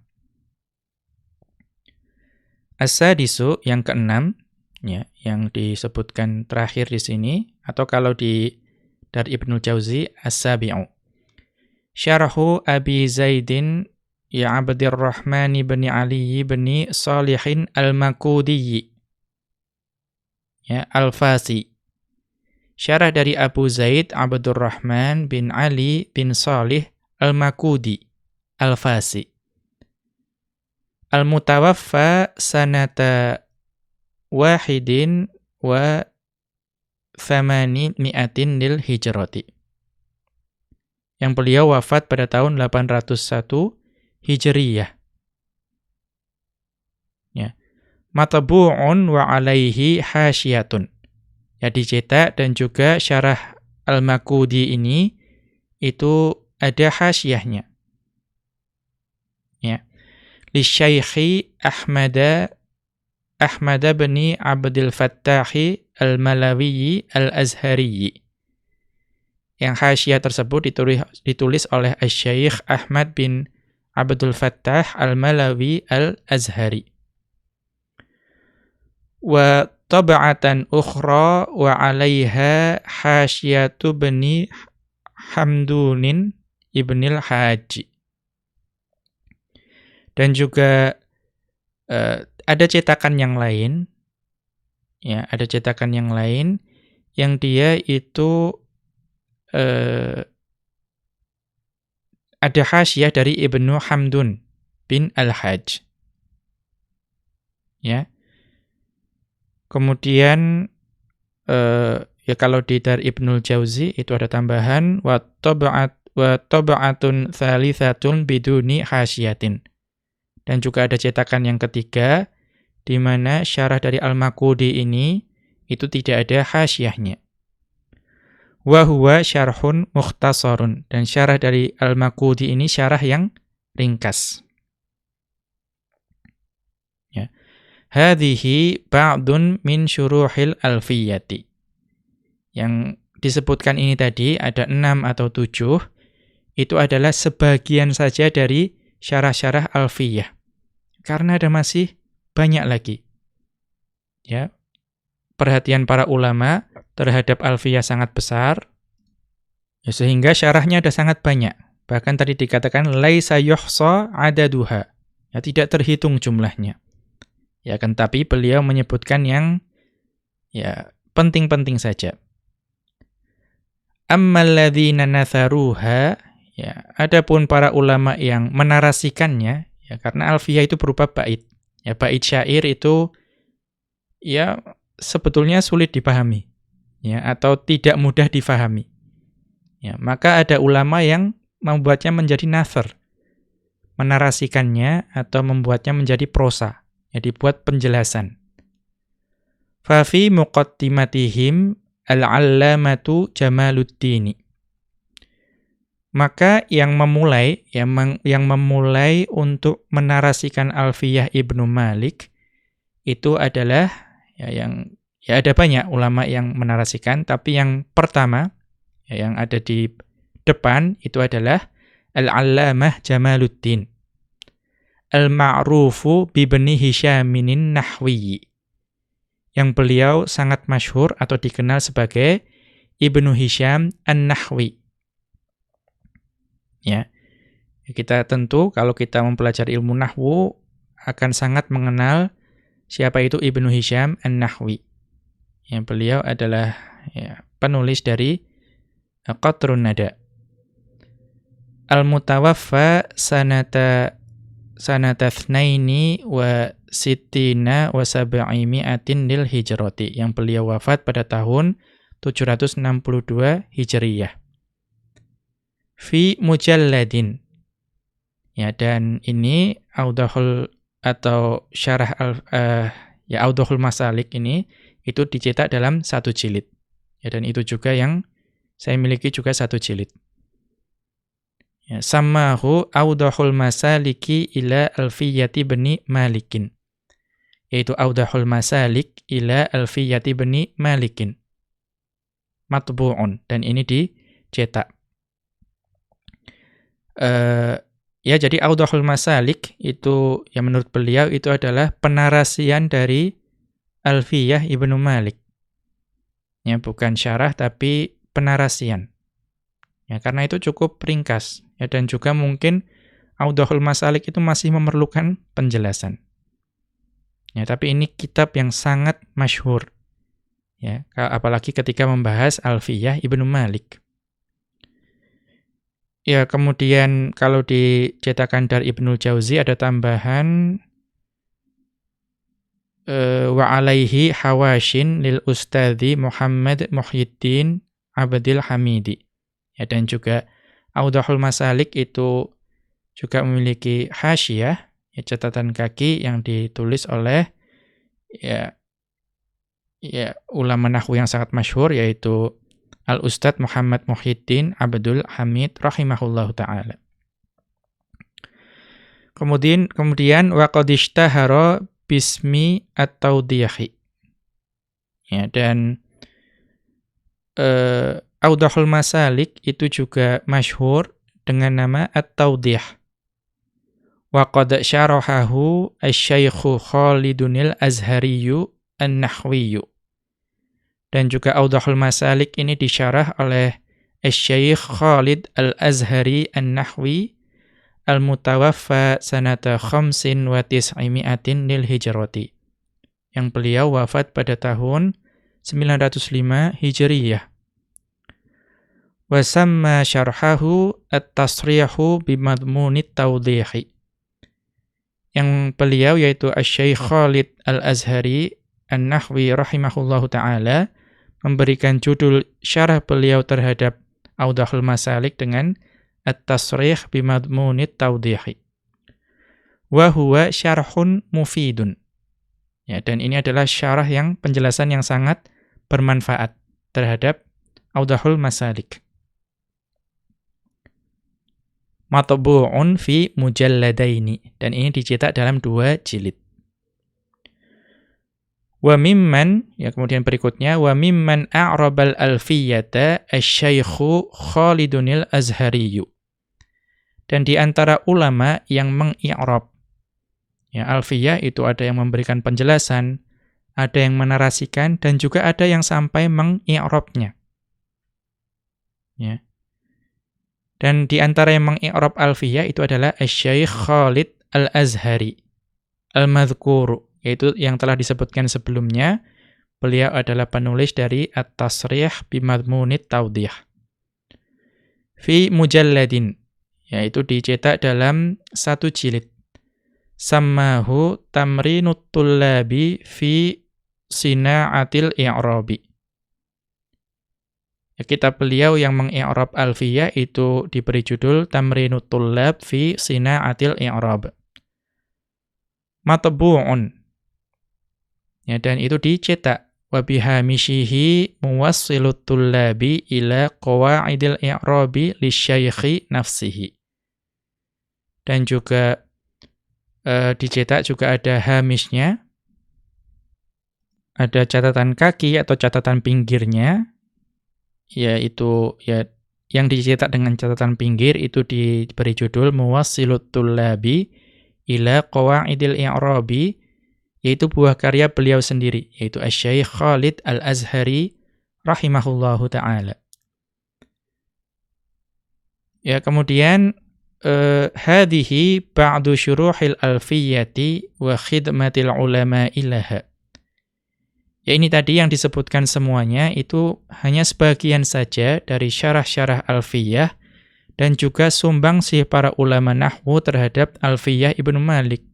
As-sadisu yang keenam ya yang disebutkan terakhir di sini atau kalau di dari Ibnu Jauzi As-Sabi'u. Syarhu Abi Zaidin ya Abdurrahman bin Ali bin Salihin Al-Makudi. Ya, Al-Fasi. Syarah dari Abu Zaid Abdurrahman bin Ali bin Salih Al-Makudi. Al-Fasi. Al-Mutawaffa sanata wahidin wa thamani mi'atin lil hijrati. Yang beliau wafat pada tahun 801 Hijriyah. Ya. Matabu'un wa alaihi hasyatun. Ya dicetak dan juga syarah Al-Makudi ini itu ada hasyahnya. Ya. Li Syaikhi Ahmada Ahmad bin Abdul Fattahi Al-Malawi Al-Azhari. Yang hasyiah tersebut ditulis, ditulis oleh Syekh Ahmad bin Abdul Fattah Al-Malawi Al-Azhari. Wa tab'atan ukhra wa 'alaiha hasyatu bani Hamdunin ibnil Haji. Dan juga uh, ada cetakan yang lain, ya, ada cetakan yang lain yang dia itu eh, ada hasyiah dari Ibnu Hamdun bin Al-Hajj. Ya. Kemudian eh, ya kalau di Dar Ibnul Jauzi itu ada tambahan wa tab'at wa tab'atun tsalitsatul biduni hasyiatin. Dan juga ada cetakan yang ketiga di mana syarah dari Al-Makudi ini itu tidak ada hasyiahnya. Wa huwa syarhun mukhtasarun dan syarah dari Al-Makudi ini syarah yang ringkas. Ya. Hadhihi ba'dun min syuruhil alfiyati. Yang disebutkan ini tadi ada enam atau tujuh, itu adalah sebagian saja dari syarah-syarah alfiyah. Karena ada masih banyak lagi. Ya. Perhatian para ulama terhadap alfiyah sangat besar. Ya, sehingga syarahnya ada sangat banyak. Bahkan tadi dikatakan laisa yuhsa adaduha. Ya tidak terhitung jumlahnya. Ya kan tapi beliau menyebutkan yang ya penting-penting saja. Ammal ladzina natharuha ya adapun para ulama yang menarasikannya ya karena alfiyah itu berupa bait. Ya, bait syair itu ya sebetulnya sulit dipahami ya atau tidak mudah difahami. Ya, maka ada ulama yang membuatnya menjadi nasr. Menarasikannya atau membuatnya menjadi prosa. Ya dibuat penjelasan. Fa fi muqaddimatihim al-allamatu Jamaluddin. Maka yang memulai yang, meng, yang memulai untuk menarasikan Alfiyah Ibnu Malik itu adalah ya yang ya ada banyak ulama yang menarasikan tapi yang pertama ya, yang ada di depan itu adalah Al-Allamah Jamaluddin. Al-Ma'rufu bibni Hisyamin Nahwi yang beliau sangat masyhur atau dikenal sebagai Ibnu Hisyam An-Nahwi ya. Kita tentu kalau kita mempelajari ilmu nahwu akan sangat mengenal siapa itu Ibnu Hisham An-Nahwi. Yang beliau adalah ya, penulis dari Qatrun Nada. Al-Mutawaffa sanata sanatathnaini wa sitina wa sab'imi'atin lil hijrati yang beliau wafat pada tahun 762 Hijriyah. Fi mujalladin. Ya dan ini audahul atau syarah al, uh, ya audahul masalik ini itu dicetak dalam satu jilid. Ya dan itu juga yang saya miliki juga satu jilid. Ya, samahu Audahul Masaliki ila Alfiyati bani Malikin. Yaitu Audahul Masalik ila Alfiyati bani Malikin. Matbu'un. Dan ini dicetak. Uh, ya, jadi Audahul Masalik itu, yang menurut beliau, itu adalah penarasian dari Alfiyah Ibnu Malik. Ya, bukan syarah, tapi penarasian. Ya, karena itu cukup ringkas. Ya, dan juga mungkin Audahul Masalik itu masih memerlukan penjelasan. Ya, tapi ini kitab yang sangat masyhur. Ya, apalagi ketika membahas Alfiyah Ibnu Malik. Ya, kemudian kalau dicetakan dari Ibnu Jauzi ada tambahan uh, wa alaihi hawashin lil ustadzi Muhammad Muhyiddin Abdil Hamidi. Ya, dan juga Audahul Masalik itu juga memiliki hasyiah, ya, catatan kaki yang ditulis oleh ya ya ulama nahwu yang sangat masyhur yaitu Al Ustadz Muhammad Muhyiddin Abdul Hamid rahimahullahu taala. Kemudian kemudian waqadishtahara bismi at-tawdihi. Ya dan eh Audahul Masalik itu juga masyhur dengan nama At-Tawdih. Wa qad syarahahu Asy-Syaikh Khalidunil Azhariyu An-Nahwiyu. Dan juga Audahul Masalik ini disyarah oleh Asy-Syaikh Khalid Al-Azhari An-Nahwi Al-Mutawaffa sanata khamsin wa tis'imi'atin lil hijrati. Yang beliau wafat pada tahun 905 Hijriyah wasamma syarhahu at-tasrihu bimadmunit tawdihi. Yang beliau yaitu Asy-Syaikh Khalid Al-Azhari An-Nahwi rahimahullahu taala memberikan judul syarah beliau terhadap Audahul Masalik dengan At-Tasrih bimadmunit tawdihi. Wa huwa syarhun mufidun. Ya, dan ini adalah syarah yang penjelasan yang sangat bermanfaat terhadap Audahul Masalik matbu'un fi mujalladaini dan ini dicetak dalam dua jilid. Wa mimman ya kemudian berikutnya wa mimman a'rabal alfiyata asy-syaikhu Khalidunil Azhari. Dan di antara ulama yang mengi'rab ya alfiyah itu ada yang memberikan penjelasan, ada yang menarasikan dan juga ada yang sampai mengi'rabnya. Ya. Dan di antara yang mengi'rab alfiyah itu adalah Asy-Syaikh Khalid Al-Azhari Al-Madhkuru, yaitu yang telah disebutkan sebelumnya. Beliau adalah penulis dari At-Tasrih bimadmunit Tawdih. Fi mujalladin, yaitu dicetak dalam satu jilid. Sammahu tamrinut tullabi fi sina'atil i'rabi. Kitab beliau yang mengi'rab alfiyah itu diberi judul Tamrinut Tullab fi Sina'atil I'rab. Matbu'un. Ya, dan itu dicetak wa bihamishihi muwassilut tullabi ila qawaidil i'rabi lisyaikhi nafsihi. Dan juga uh, dicetak juga ada hamisnya. Ada catatan kaki atau catatan pinggirnya yaitu ya yang dicetak dengan catatan pinggir itu diberi judul Muwassilut Tullabi ila Qawaidil I'rabi yaitu buah karya beliau sendiri yaitu Asy-Syaikh Khalid Al-Azhari rahimahullahu taala. Ya, kemudian uh, hadhihi ba'du syuruhil alfiyati wa khidmatil ulama ilaha. Ya ini tadi yang disebutkan semuanya itu hanya sebagian saja dari syarah-syarah alfiyah dan juga sumbang sih para ulama nahwu terhadap Alfiyah Ibnu Malik.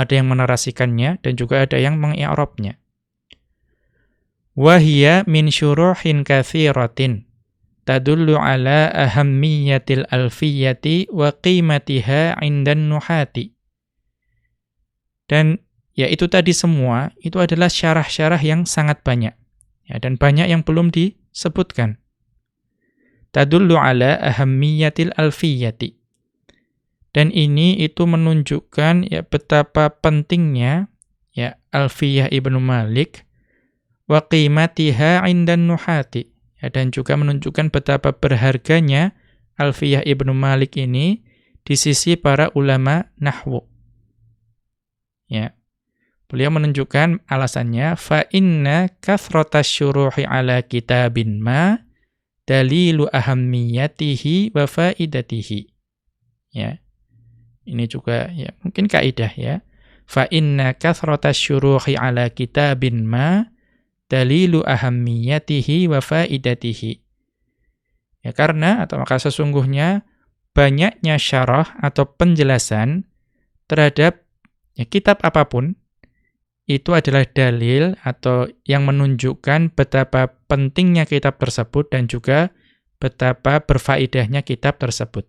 Ada yang menarasikannya dan juga ada yang mengi'rabnya. Wahia min syuruhin kathiratin tadullu ala ahammiyatil alfiyati wa qimatiha indan nuhati. Dan ya itu tadi semua, itu adalah syarah-syarah yang sangat banyak. Ya, dan banyak yang belum disebutkan tadullu ala ahammiyatil alfiyati. Dan ini itu menunjukkan ya betapa pentingnya ya Alfiyah Ibnu Malik wa qimatiha 'indan nuhati. Ya, dan juga menunjukkan betapa berharganya Alfiyah Ibnu Malik ini di sisi para ulama nahwu. Ya. Beliau menunjukkan alasannya fa inna kathratash syuruhi ala kitabin ma dalilu ahammiyatihi wa faidatihi. Ya. Ini juga ya mungkin kaidah ya. Fa inna kathratash syuruhi ala kitabin ma dalilu ahammiyatihi wa faidatihi. Ya karena atau maka sesungguhnya banyaknya syarah atau penjelasan terhadap ya, kitab apa pun itu adalah dalil atau yang menunjukkan betapa pentingnya kitab tersebut dan juga betapa berfaedahnya kitab tersebut.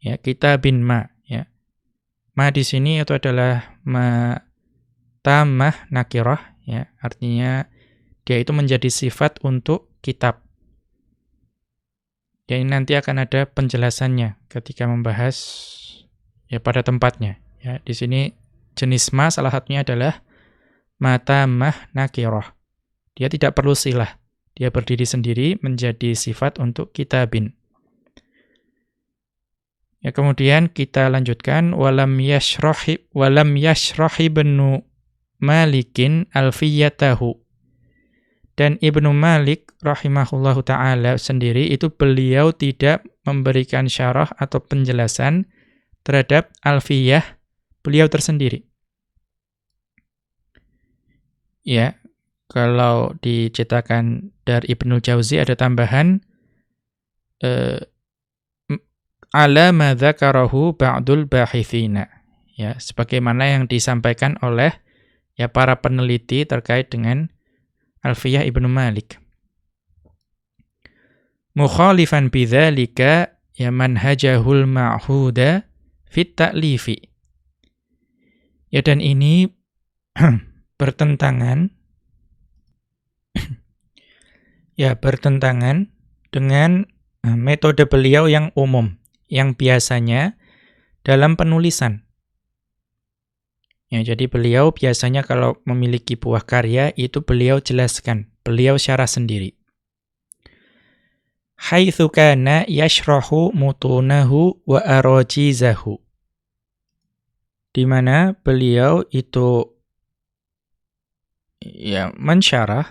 Ya, kita bin ma, ya. Ma di sini itu adalah ma tamah nakirah, ya. Artinya dia itu menjadi sifat untuk kitab. Ini nanti akan ada penjelasannya ketika membahas ya pada tempatnya. Ya, di sini jenis ma salah satunya adalah mata mah nakiroh. Dia tidak perlu silah. Dia berdiri sendiri menjadi sifat untuk kitabin. Ya, kemudian kita lanjutkan walam yashrahi walam yashrahi benu Malikin alfiyatahu. Dan Ibnu Malik rahimahullahu taala sendiri itu beliau tidak memberikan syarah atau penjelasan terhadap alfiyah beliau tersendiri. Ya, kalau dicetakan dari Ibnu Jauzi ada tambahan eh, ala ma dzakarahu ba'dul bahithina. Ya, sebagaimana yang disampaikan oleh ya para peneliti terkait dengan Alfiyah Ibnu Malik. Mukhalifan bidzalika ya manhajahul ma'huda fit ta'lifi. Ya dan ini bertentangan ya bertentangan dengan eh, metode beliau yang umum yang biasanya dalam penulisan. Ya, jadi beliau biasanya kalau memiliki buah karya itu beliau jelaskan, beliau syarah sendiri. Haitsu kana yashrahu mutunahu wa arajizahu di mana beliau itu ya mensyarah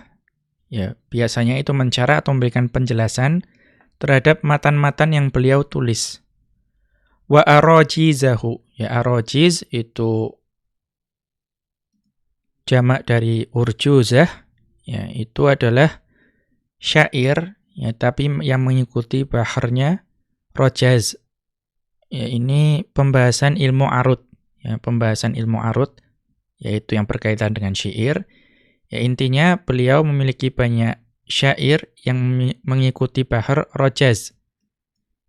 ya biasanya itu mensyarah atau memberikan penjelasan terhadap matan-matan yang beliau tulis. Wa arajizahu ya arajiz itu jamak dari urjuzah ya itu adalah syair ya tapi yang mengikuti baharnya rojaz ya ini pembahasan ilmu arut ya, pembahasan ilmu arut, yaitu yang berkaitan dengan syair. Ya, intinya beliau memiliki banyak syair yang mengikuti bahar rojaz.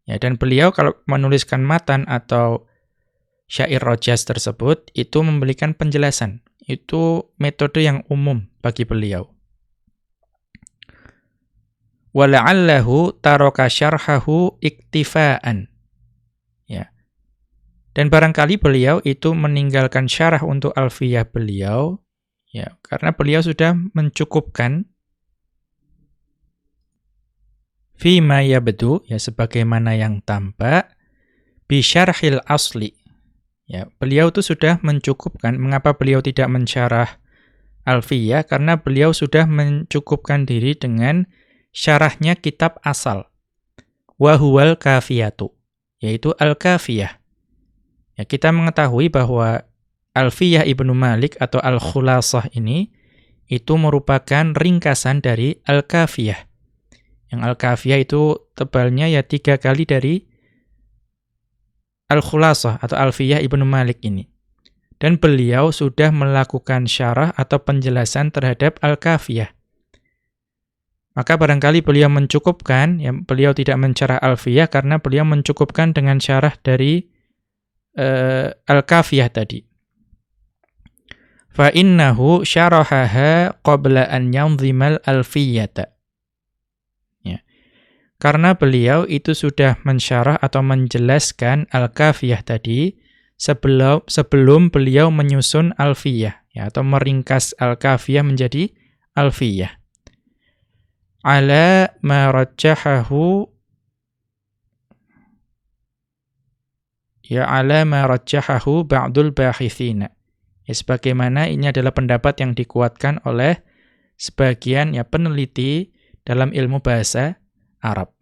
Ya, dan beliau kalau menuliskan matan atau syair rojaz tersebut, itu memberikan penjelasan. Itu metode yang umum bagi beliau. Wala'allahu taraka syarhahu iktifaan. Dan barangkali beliau itu meninggalkan syarah untuk alfiyah beliau, ya, karena beliau sudah mencukupkan fima yabdu, ya sebagaimana yang tampak, bisyarhil asli. Ya, beliau itu sudah mencukupkan, mengapa beliau tidak mensyarah alfiyah? Karena beliau sudah mencukupkan diri dengan syarahnya kitab asal. Wahuwal kafiyatu, yaitu al-kafiyah. Ya, kita mengetahui bahwa Alfiyah Ibnu Malik atau Al-Khulasah ini itu merupakan ringkasan dari Al-Kafiyah Yang Al-Kafiyah itu tebalnya ya tiga kali dari Al-Khulasah atau Alfiyah Ibnu Malik ini. Dan beliau sudah melakukan syarah atau penjelasan terhadap Al-Kafiyah. Maka barangkali beliau mencukupkan, ya, beliau tidak mencerah Alfiyah karena beliau mencukupkan dengan syarah dari uh, Al-Kafiyah tadi. Fa innahu syarahaha qabla an yanzimal alfiyata. Karena beliau itu sudah mensyarah atau menjelaskan Al-Kafiyah tadi sebelum sebelum beliau menyusun Alfiyah ya atau meringkas Al-Kafiyah menjadi Alfiyah. Ala ma rajjahahu ya ala ma rajjahahu ba'dul bahithina. Ya, sebagaimana ini adalah pendapat yang dikuatkan oleh sebagian ya peneliti dalam ilmu bahasa Arab.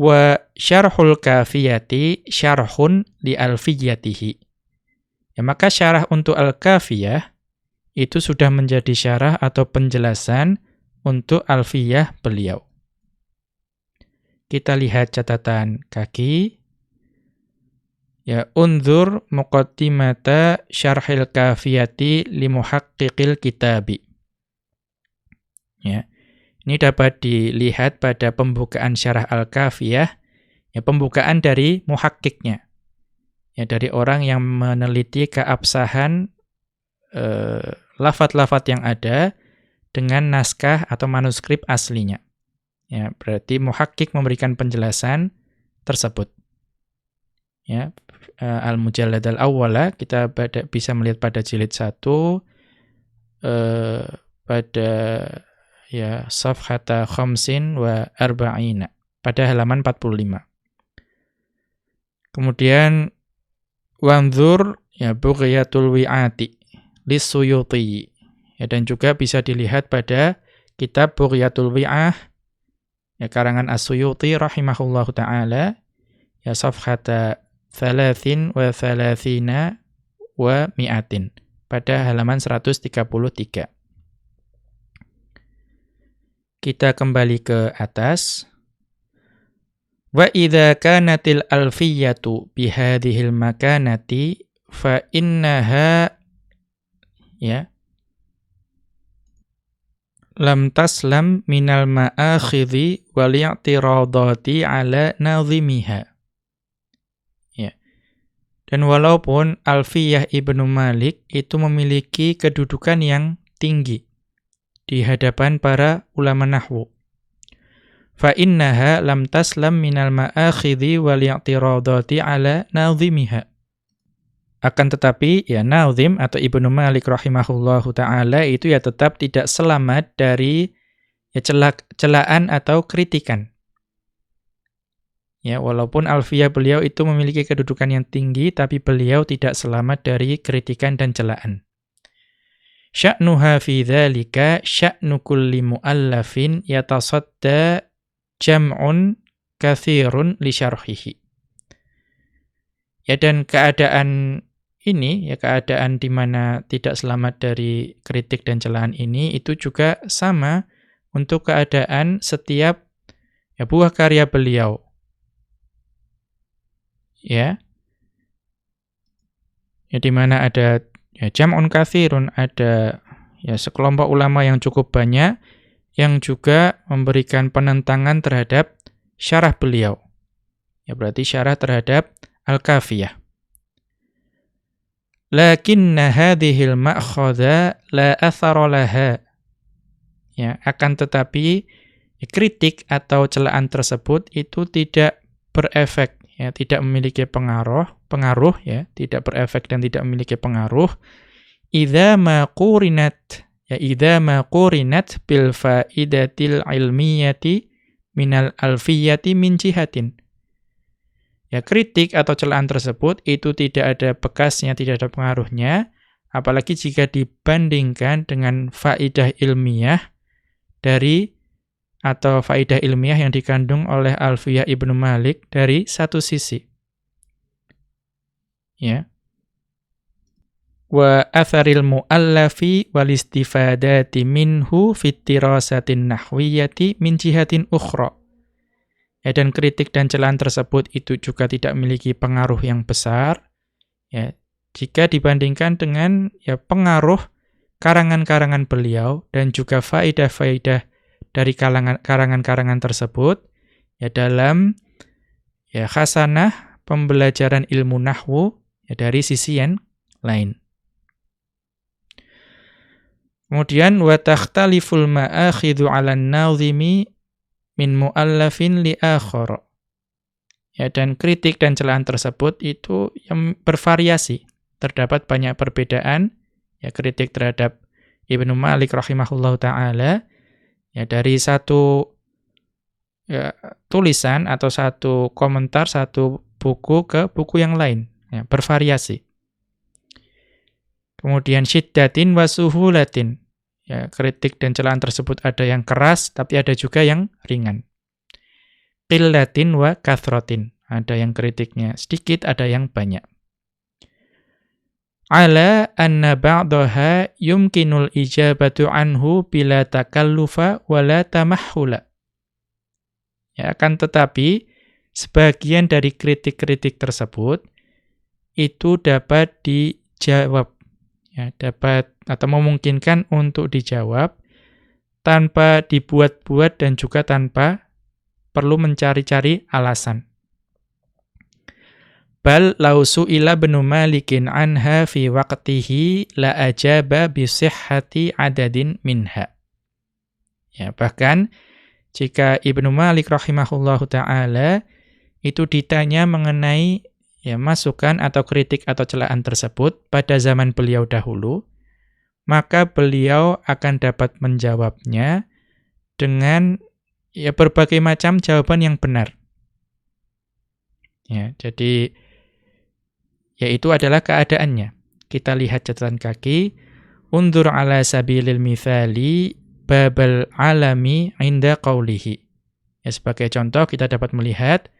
Wa syarhul kafiyati syarhun li alfiyatihi. Ya, maka syarah untuk al-kafiyah itu sudah menjadi syarah atau penjelasan untuk alfiyah beliau. Kita lihat catatan kaki. Ya, unzur muqaddimata syarhil kafiyati li muhaqqiqil kitabi. Ya. Ini dapat dilihat pada pembukaan syarah Al-Kafiyah, ya pembukaan dari muhakkiknya. Ya dari orang yang meneliti keabsahan eh, lafat-lafat yang ada dengan naskah atau manuskrip aslinya. Ya, berarti muhakkik memberikan penjelasan tersebut. Ya, uh, Al-Mujallad al-Awwala kita bisa melihat pada jilid 1 uh, eh, pada ya safhata khamsin wa arba'ina pada halaman 45. Kemudian wanzur ya bughiyatul wi'ati lisuyuti ya dan juga bisa dilihat pada kitab Bughiyatul Wi'ah ya karangan As-Suyuti rahimahullahu taala ya safhata thalathin wa thalathina wa mi'atin pada halaman 133. Kita kembali ke atas. Wa idza kanatil alfiyatu bihadhil makanati fa innaha ya lam taslam minal ma'akhidhi wal i'tiradati ala nazimiha dan walaupun Alfiyah Ibnu Malik itu memiliki kedudukan yang tinggi di hadapan para ulama nahwu. Fa innaha lam taslam minal ma'akhidhi wal i'tiradati ala nazimiha. Akan tetapi ya nazim atau Ibnu Malik rahimahullahu taala itu ya tetap tidak selamat dari ya celak, celaan atau kritikan. Ya, walaupun alfiyah beliau itu memiliki kedudukan yang tinggi, tapi beliau tidak selamat dari kritikan dan celaan. Sya'nuha fi dzalika sya'nu kulli muallafin yatasadda jam'un kathirun li syarhihi. Ya dan keadaan ini ya keadaan di mana tidak selamat dari kritik dan celaan ini itu juga sama untuk keadaan setiap ya buah karya beliau ya ya di mana ada ya jam'un katsirun ada ya sekelompok ulama yang cukup banyak yang juga memberikan penentangan terhadap syarah beliau. Ya berarti syarah terhadap al-kafiyah. Lakinna hadhil ma'khadha la athara laha. Ya akan tetapi kritik atau celaan tersebut itu tidak berefek ya tidak memiliki pengaruh pengaruh ya tidak berefek dan tidak memiliki pengaruh. Idza ma qurinat ya idza ma qurinat bil faidatil ilmiyati minal alfiyati min jihatin. Ya kritik atau celaan tersebut itu tidak ada bekasnya tidak ada pengaruhnya apalagi jika dibandingkan dengan faidah ilmiah dari atau faidah ilmiah yang dikandung oleh Alfiyah Ibnu Malik dari satu sisi. Ya. wa atharil mu'allafi wal istifadati minhu fit tirasatin nahwiyati min jihatin ukhra. Ya, dan kritik dan celaan tersebut itu juga tidak memiliki pengaruh yang besar ya jika dibandingkan dengan ya pengaruh karangan-karangan beliau dan juga faidah-faidah dari karangan-karangan tersebut ya dalam ya khasanah pembelajaran ilmu nahwu ya dari sisi yang lain. Kemudian wa takhtaliful ma'akhidhu 'alan nazimi min muallafin li akhar. Ya dan kritik dan celaan tersebut itu yang bervariasi. Terdapat banyak perbedaan ya kritik terhadap Ibnu Malik rahimahullahu taala ya dari satu ya, tulisan atau satu komentar satu buku ke buku yang lain ya bervariasi. Kemudian syiddatin wa suhulatin. Ya, kritik dan celaan tersebut ada yang keras, tapi ada juga yang ringan. Qillatin wa kathrotin. Ada yang kritiknya sedikit, ada yang banyak. Ala anna ba'daha yumkinul ijabatu anhu bila takallufa wala tamahhula. Ya, akan tetapi, sebagian dari kritik-kritik tersebut, itu dapat dijawab ya, dapat atau memungkinkan untuk dijawab tanpa dibuat-buat dan juga tanpa perlu mencari-cari alasan. Bal lau su'ila benu malikin anha fi waqtihi la ajaba bi sihhati adadin minha. Ya, bahkan jika Ibnu Malik rahimahullahu taala itu ditanya mengenai ya masukan atau kritik atau celaan tersebut pada zaman beliau dahulu, maka beliau akan dapat menjawabnya dengan ya berbagai macam jawaban yang benar. Ya, jadi ya itu adalah keadaannya. Kita lihat catatan kaki, undur ala sabilil mithali babal alami inda qawlihi. Ya sebagai contoh kita dapat melihat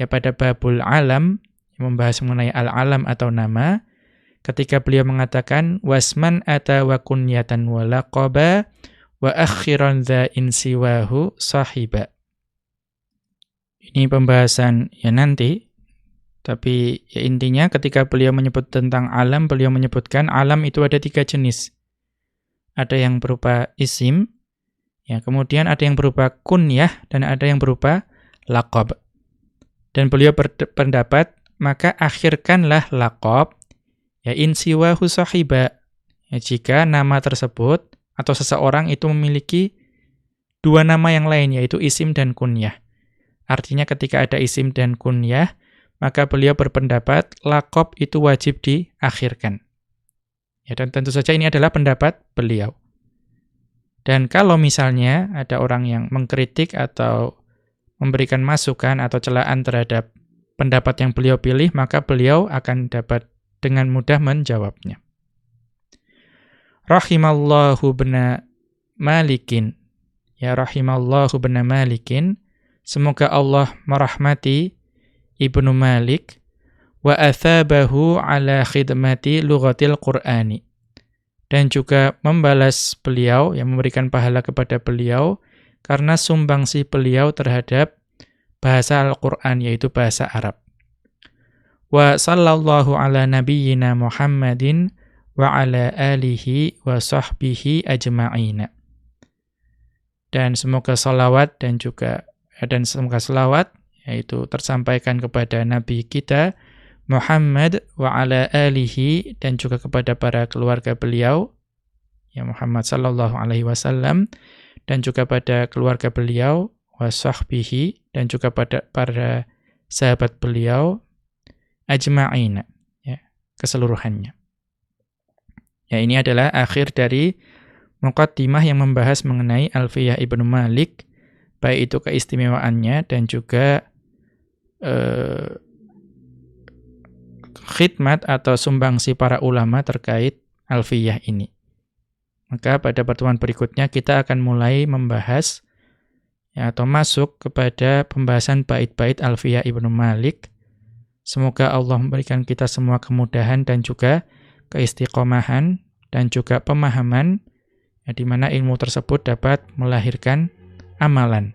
ya pada babul alam membahas mengenai al-alam atau nama, ketika beliau mengatakan wasman ata wa kunyatan wa laqaba wa akhiran dha insiwahu sahiba. Ini pembahasan ya nanti, tapi ya intinya ketika beliau menyebut tentang alam, beliau menyebutkan alam itu ada tiga jenis. Ada yang berupa isim, ya kemudian ada yang berupa kunyah, dan ada yang berupa laqab. Dan beliau berpendapat maka akhirkanlah lakob, ya insiwahu sahiba. Ya, jika nama tersebut atau seseorang itu memiliki dua nama yang lain, yaitu isim dan kunyah. Artinya ketika ada isim dan kunyah, maka beliau berpendapat lakob itu wajib diakhirkan. Ya, dan tentu saja ini adalah pendapat beliau. Dan kalau misalnya ada orang yang mengkritik atau memberikan masukan atau celaan terhadap pendapat yang beliau pilih, maka beliau akan dapat dengan mudah menjawabnya. Rahimallahu bena Malikin. Ya rahimallahu bena Malikin. Semoga Allah merahmati Ibnu Malik wa athabahu ala khidmati lughatil Qur'ani. Dan juga membalas beliau, yang memberikan pahala kepada beliau, karena sumbangsi beliau terhadap bahasa Al-Quran, yaitu bahasa Arab. Wa sallallahu ala nabiyyina Muhammadin wa ala alihi wa sahbihi ajma'ina. Dan semoga salawat dan juga dan semoga salawat yaitu tersampaikan kepada Nabi kita Muhammad wa ala alihi dan juga kepada para keluarga beliau ya Muhammad sallallahu alaihi wasallam dan juga pada keluarga beliau wasahbihi dan juga pada para sahabat beliau ajma'in ya keseluruhannya. Ya ini adalah akhir dari muqaddimah yang membahas mengenai Alfiyah Ibnu Malik baik itu keistimewaannya dan juga eh, khidmat atau sumbangsi para ulama terkait Alfiyah ini. Maka pada pertemuan berikutnya kita akan mulai membahas ya, atau masuk kepada pembahasan bait-bait Alfiyah Ibnu Malik. Semoga Allah memberikan kita semua kemudahan dan juga keistiqomahan, dan juga pemahaman, ya, di mana ilmu tersebut dapat melahirkan amalan.